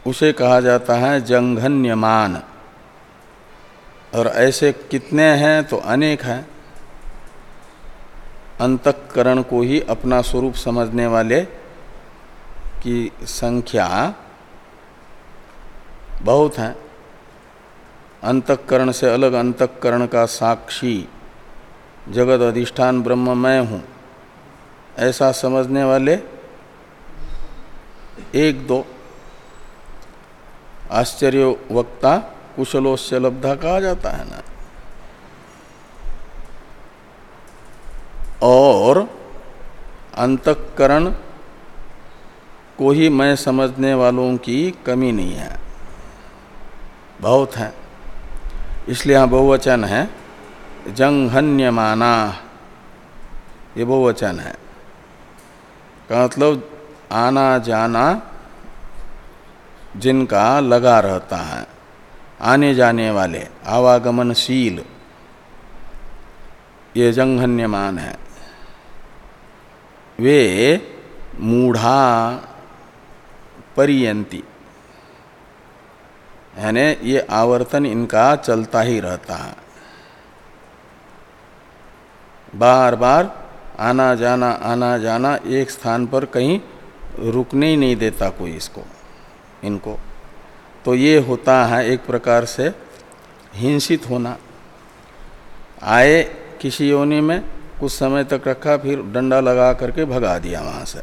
उसे कहा जाता है जंघन्यमान। और ऐसे कितने हैं तो अनेक हैं। अंतकरण को ही अपना स्वरूप समझने वाले की संख्या बहुत है। अंतकरण से अलग अंतकरण का साक्षी जगत अधिष्ठान ब्रह्म मैं हूँ। ऐसा समझने वाले एक दो आश्चर्य वक्ता कुशलोस्य लब्धा कहा जाता है ना। और अंतकरण को ही मैं समझने वालों की कमी नहीं है। बहुत है। इसलिए यहाँ बहुवचन है। जंघन्यमाना। ये बहुवचन है। का मतलब आना जाना जिनका लगा रहता है। आने जाने वाले, आवागमनशील। ये जंघन्यमान है। वे मूढ़ा परियंती। यानी ये आवर्तन इनका चलता ही रहता है। बार बार आना जाना आना जाना एक स्थान पर कहीं रुकने ही नहीं देता कोई इसको, इनको। तो ये होता है एक प्रकार से हिंसित होना। आए किसी योनि में कुछ समय तक रखा, फिर डंडा लगा करके भगा दिया वहाँ से।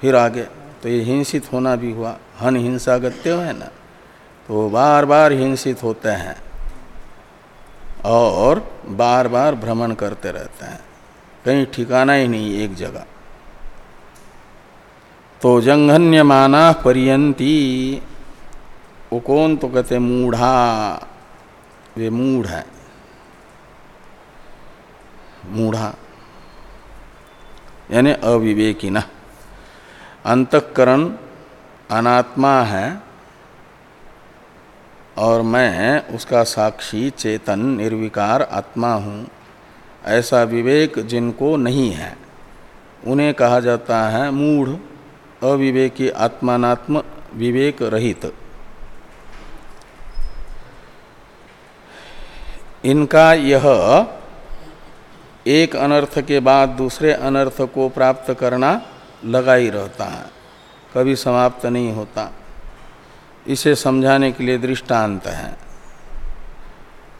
फिर आगे तो ये हिंसित होना भी हुआ। हन हिंसा गत्य है ना? तो बार बार हिंसित होते हैं। और बार बार भ्रमण करते रहते हैं। कहीं ठिकाना ही नहीं, एक जगह। तो जंघन्यमाना परियंती वो कौन तो कहते मूढ़ा, वे मूढ़ है। मूढ़ा, यानी अविवेकी न। अंतकरण अनात्मा है और मैं उसका साक्षी, चेतन, निर्विकार आत्मा हूँ। ऐसा विवेक जिनको नहीं है। उन्हें कहा जाता है मूढ़, अविवेकी आत्मात्म विवेक रहित। इनका यह एक अनर्थ के बाद दूसरे अनर्थ को प्राप्त करना लगा ही रहता है। कभी समाप्त नहीं होता। इसे समझाने के लिए दृष्टांत है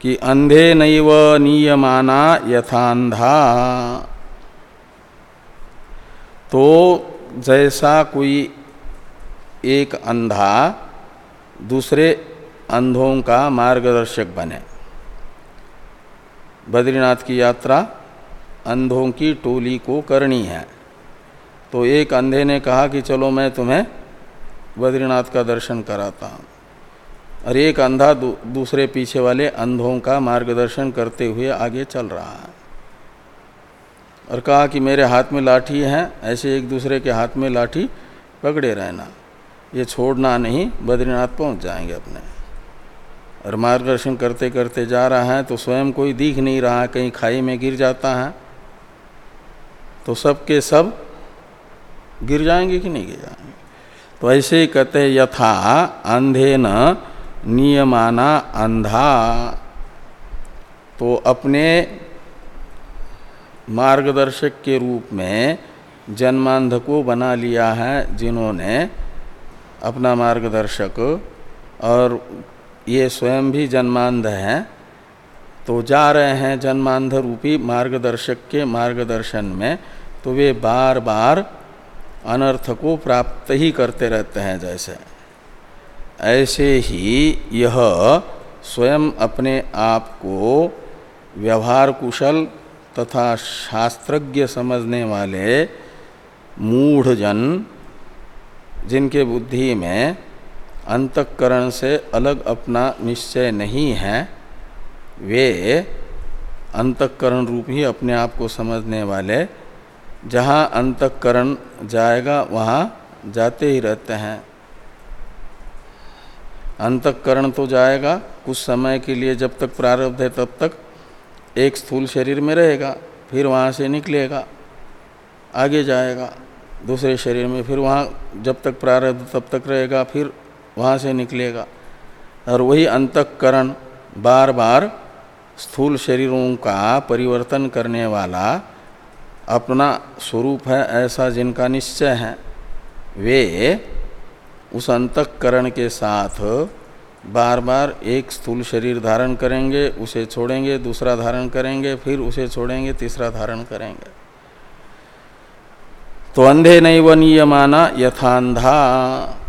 कि अंधे नैव नियमाना यथांधा। तो जैसा कोई एक अंधा दूसरे अंधों का मार्गदर्शक बने। बद्रीनाथ की यात्रा अंधों की टोली को करनी है। तो एक अंधे ने कहा कि चलो मैं तुम्हें बद्रीनाथ का दर्शन कराता और एक अंधा दू, दूसरे पीछे वाले अंधों का मार्गदर्शन करते हुए आगे चल रहा है। और कहा कि मेरे हाथ में लाठी है ऐसे एक दूसरे के हाथ में लाठी पकड़े रहना। ये छोड़ना नहीं बद्रीनाथ पहुँच जाएँगे अपने। और मार्गदर्शन करते करते जा रहा है तो स्वयं कोई दिख नहीं रहा है कहीं खाई में गिर जाता है। तो सब के सब गिर जाएँगे कि नहीं गिर जाएँगे? तो ऐसे ही कहते यथा अंधे न नियमाना अंधा। तो अपने मार्गदर्शक के रूप में जन्मांध को बना लिया है जिन्होंने अपना मार्गदर्शक और ये स्वयं भी जन्मांध हैं। तो जा रहे हैं जन्मांध रूपी मार्गदर्शक के मार्गदर्शन में तो वे बार बार अनर्थ को प्राप्त ही करते रहते हैं जैसे। ऐसे ही यह स्वयं अपने आप को व्यवहार कुशल तथा शास्त्रज्ञ समझने वाले मूढ़जन, जिनके बुद्धि में अंतकरण से अलग अपना निश्चय नहीं है, वे अंतकरण रूप ही अपने आप को समझने वाले जहाँ अंतकरण जाएगा, वहाँ जाते ही रहते हैं। अंतकरण तो जाएगा, कुछ समय के लिए जब तक प्रारब्ध है तब तक एक स्थूल शरीर में रहेगा, फिर वहाँ से निकलेगा, आगे जाएगा, दूसरे शरीर में, फिर वहाँ जब तक प्रारब्ध तब तक रहेगा, फिर वहाँ से निकलेगा। और वही अंतकरण बार बार स्थूल शरीरों का परिवर्तन करने वाला अपना स्वरूप है ऐसा जिनका निश्चय है, वे उस अंतकरण के साथ बार बार एक स्थूल शरीर धारण करेंगे, उसे छोड़ेंगे, दूसरा धारण करेंगे, फिर उसे छोड़ेंगे, तीसरा धारण करेंगे। तो अंधे नैव नियमाना यथांधा।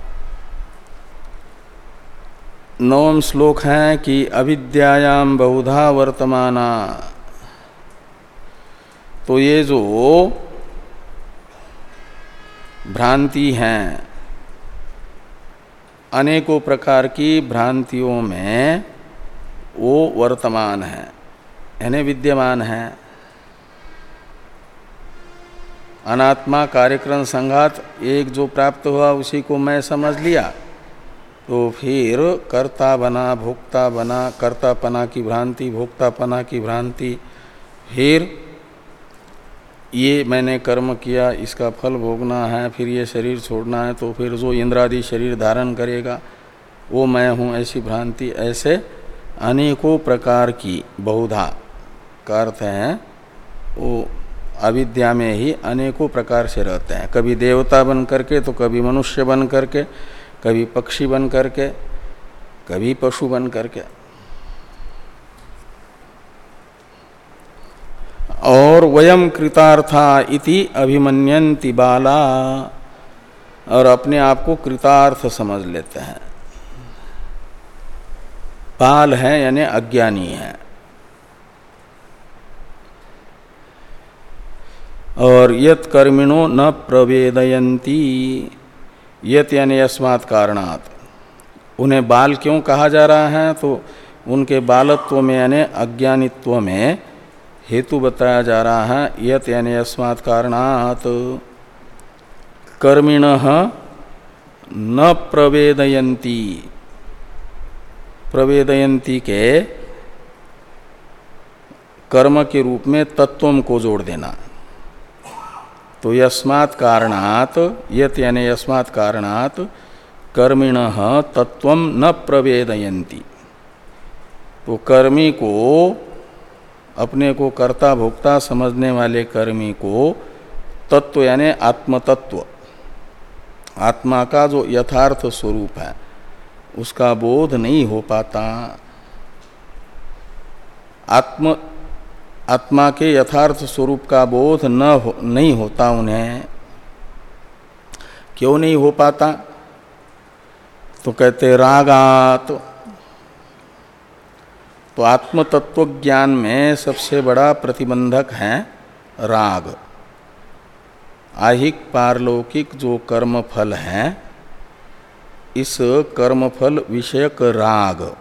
नवम श्लोक है कि अविद्यायाम बहुधा वर्तमाना। तो ये जो भ्रांति हैं, अनेकों प्रकार की भ्रांतियों में वो वर्तमान है, यानी विद्यमान है। अनात्मा कार्यक्रम संघात एक जो प्राप्त हुआ उसी को मैं समझ लिया। तो फिर कर्ता बना, भोक्ता बना कर्तापना की भ्रांति भोक्तापना की भ्रांति, फिर ये मैंने कर्म किया, इसका फल भोगना है, फिर ये शरीर छोड़ना है तो फिर जो इंद्रादि शरीर धारण करेगा, वो मैं हूँ ऐसी भ्रांति। ऐसे अनेकों प्रकार की बहुधा का अर्थ हैं, वो अविद्या में ही अनेकों प्रकार से रहते हैं। कभी देवता बन करके तो कभी मनुष्य बन करके, कभी पक्षी बन करके, कभी पशु बन करके। और वयम कृतार्था इति अभिमन्यंति बाला। और अपने आप को कृतार्थ समझ लेते हैं। बाल है यानी अज्ञानी है। और यत कर्मिणो न प्रवेदयंती यत यानी अस्मात् कारणात्। उन्हें बाल क्यों कहा जा रहा है? तो उनके बालत्व में यानी अज्ञानित्व में हेतु बताया जा रहा है, यत यानी अस्मात् कारणात्। कर्मिण न प्रवेदयंती प्रवेदयंती के कर्म के रूप में तत्वम को जोड़ देना। तो यस्मात् कारणात, यत यानी यस्मात् कारणात कर्मिण तत्व न प्रवेदयंती तो कर्मी को अपने को कर्ता भोक्ता समझने वाले कर्मी को तत्व यानी आत्मतत्व। आत्मा का जो यथार्थ स्वरूप है, उसका बोध नहीं हो पाता। आत्म, आत्मा के यथार्थ स्वरूप का बोध न हो, नहीं होता उन्हें। क्यों नहीं हो पाता? तो कहते रागात। तो आत्म तत्व ज्ञान में सबसे बड़ा प्रतिबंधक है राग। आहिक पारलौकिक जो कर्मफल है, इस कर्मफल विषयक राग।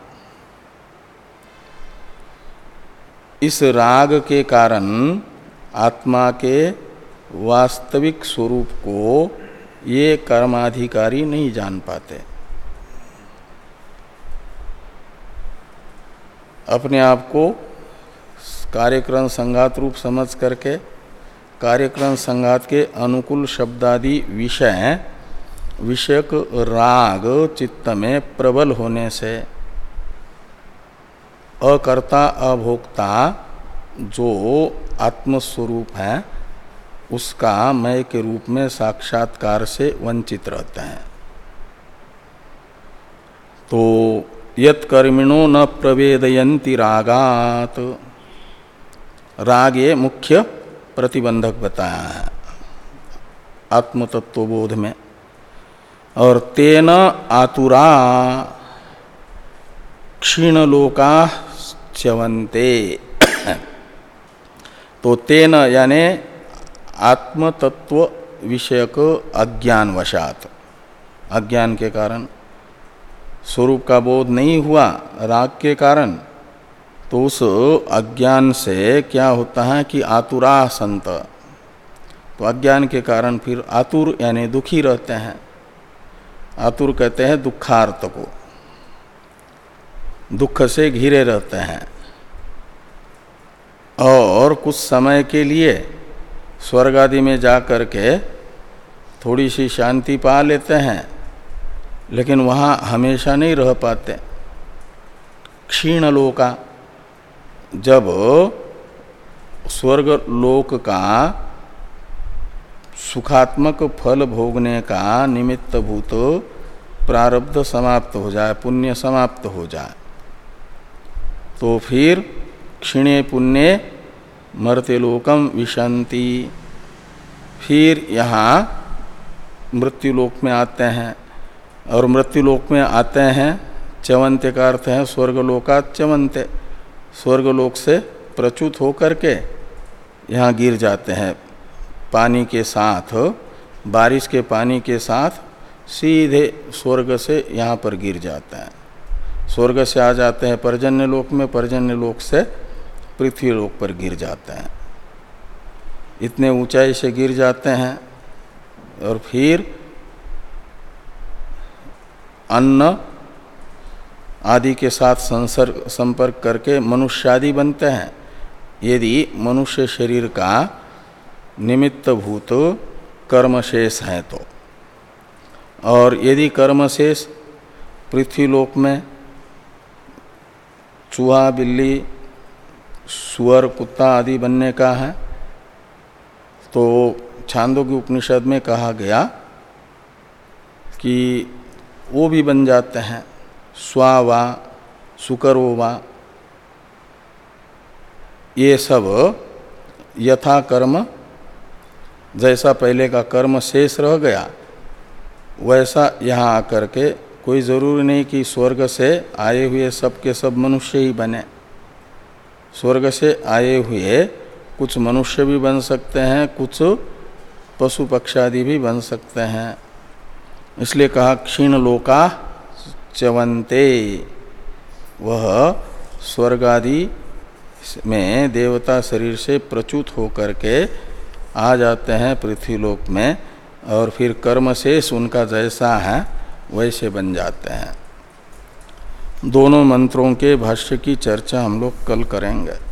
इस राग के कारण आत्मा के वास्तविक स्वरूप को ये कर्माधिकारी नहीं जान पाते। अपने आप को कार्यक्रम संघात रूप समझ करके, कार्यक्रम संघात के अनुकूल शब्दादि विषय, विषयक राग चित्त में प्रबल होने से, अकर्ता अभोक्ता जो आत्मस्वरूप है, उसका मय के रूप में साक्षात्कार से वंचित रहते हैं। तो यत कर्मिणो न प्रवेदयंती रागात। राग ये मुख्य प्रतिबंधक बताया है, आत्मतत्वबोध में। और तेन आतुरा क्षीणलोका च्यवंते तो तेन यानि आत्मतत्व विषयक अज्ञान वशात अज्ञान के कारण स्वरूप का बोध नहीं हुआ, राग के कारण तो उस अज्ञान से क्या होता है कि आतुरा संत। तो अज्ञान के कारण फिर आतुर यानी दुखी रहते हैं। आतुर कहते हैं दुखार्थ को। दुख से घिरे रहते हैं। और कुछ समय के लिए स्वर्ग आदि में जा कर के थोड़ी सी शांति पा लेते हैं। लेकिन वहाँ हमेशा नहीं रह पाते। क्षीण लोका जब स्वर्ग लोक का सुखात्मक फल भोगने का निमित्त भूत प्रारब्ध समाप्त हो जाए, पुण्य समाप्त हो जाए तो फिर क्षीणे पुण्य मरते लोकम विशंति। फिर यहाँ मृत्युलोक में आते हैं। और मृत्युलोक में आते हैं चवंते का अर्थ है स्वर्गलोका चवंते स्वर्गलोक से प्रचुत होकर के यहाँ गिर जाते हैं। पानी के साथ, बारिश के पानी के साथ सीधे स्वर्ग से यहाँ पर गिर जाते हैं। स्वर्ग से आ जाते हैं पर्जन्य लोक में, पर्जन्य लोक से पृथ्वी लोक पर गिर जाते हैं। इतने ऊंचाई से गिर जाते हैं और फिर अन्न आदि के साथ संसर्ग संपर्क करके मनुष्यादि बनते हैं। यदि मनुष्य शरीर का निमित्त भूत कर्मशेष है तो। और यदि कर्मशेष पृथ्वीलोक में चूहा, बिल्ली, सुअर, कुत्ता आदि बनने का है तो छांदों की उपनिषद में कहा गया कि वो भी बन जाते हैं। स्वा वा, सुकरो वा ये सब यथा कर्म, जैसा पहले का कर्म शेष रह गया, वैसा यहाँ आकर के कोई ज़रूरी नहीं कि स्वर्ग से आए हुए सब के सब मनुष्य ही बने। स्वर्ग से आए हुए कुछ मनुष्य भी बन सकते हैं, कुछ पशु पक्षादि भी बन सकते हैं। इसलिए कहा क्षीण लोका चवंते वह स्वर्ग आदि में देवता शरीर से प्रचुत होकर के आ जाते हैं पृथ्वीलोक में और फिर कर्म शेष उनका जैसा है, वैसे बन जाते हैं। दोनों मंत्रों के भाष्य की चर्चा हम लोग कल करेंगे।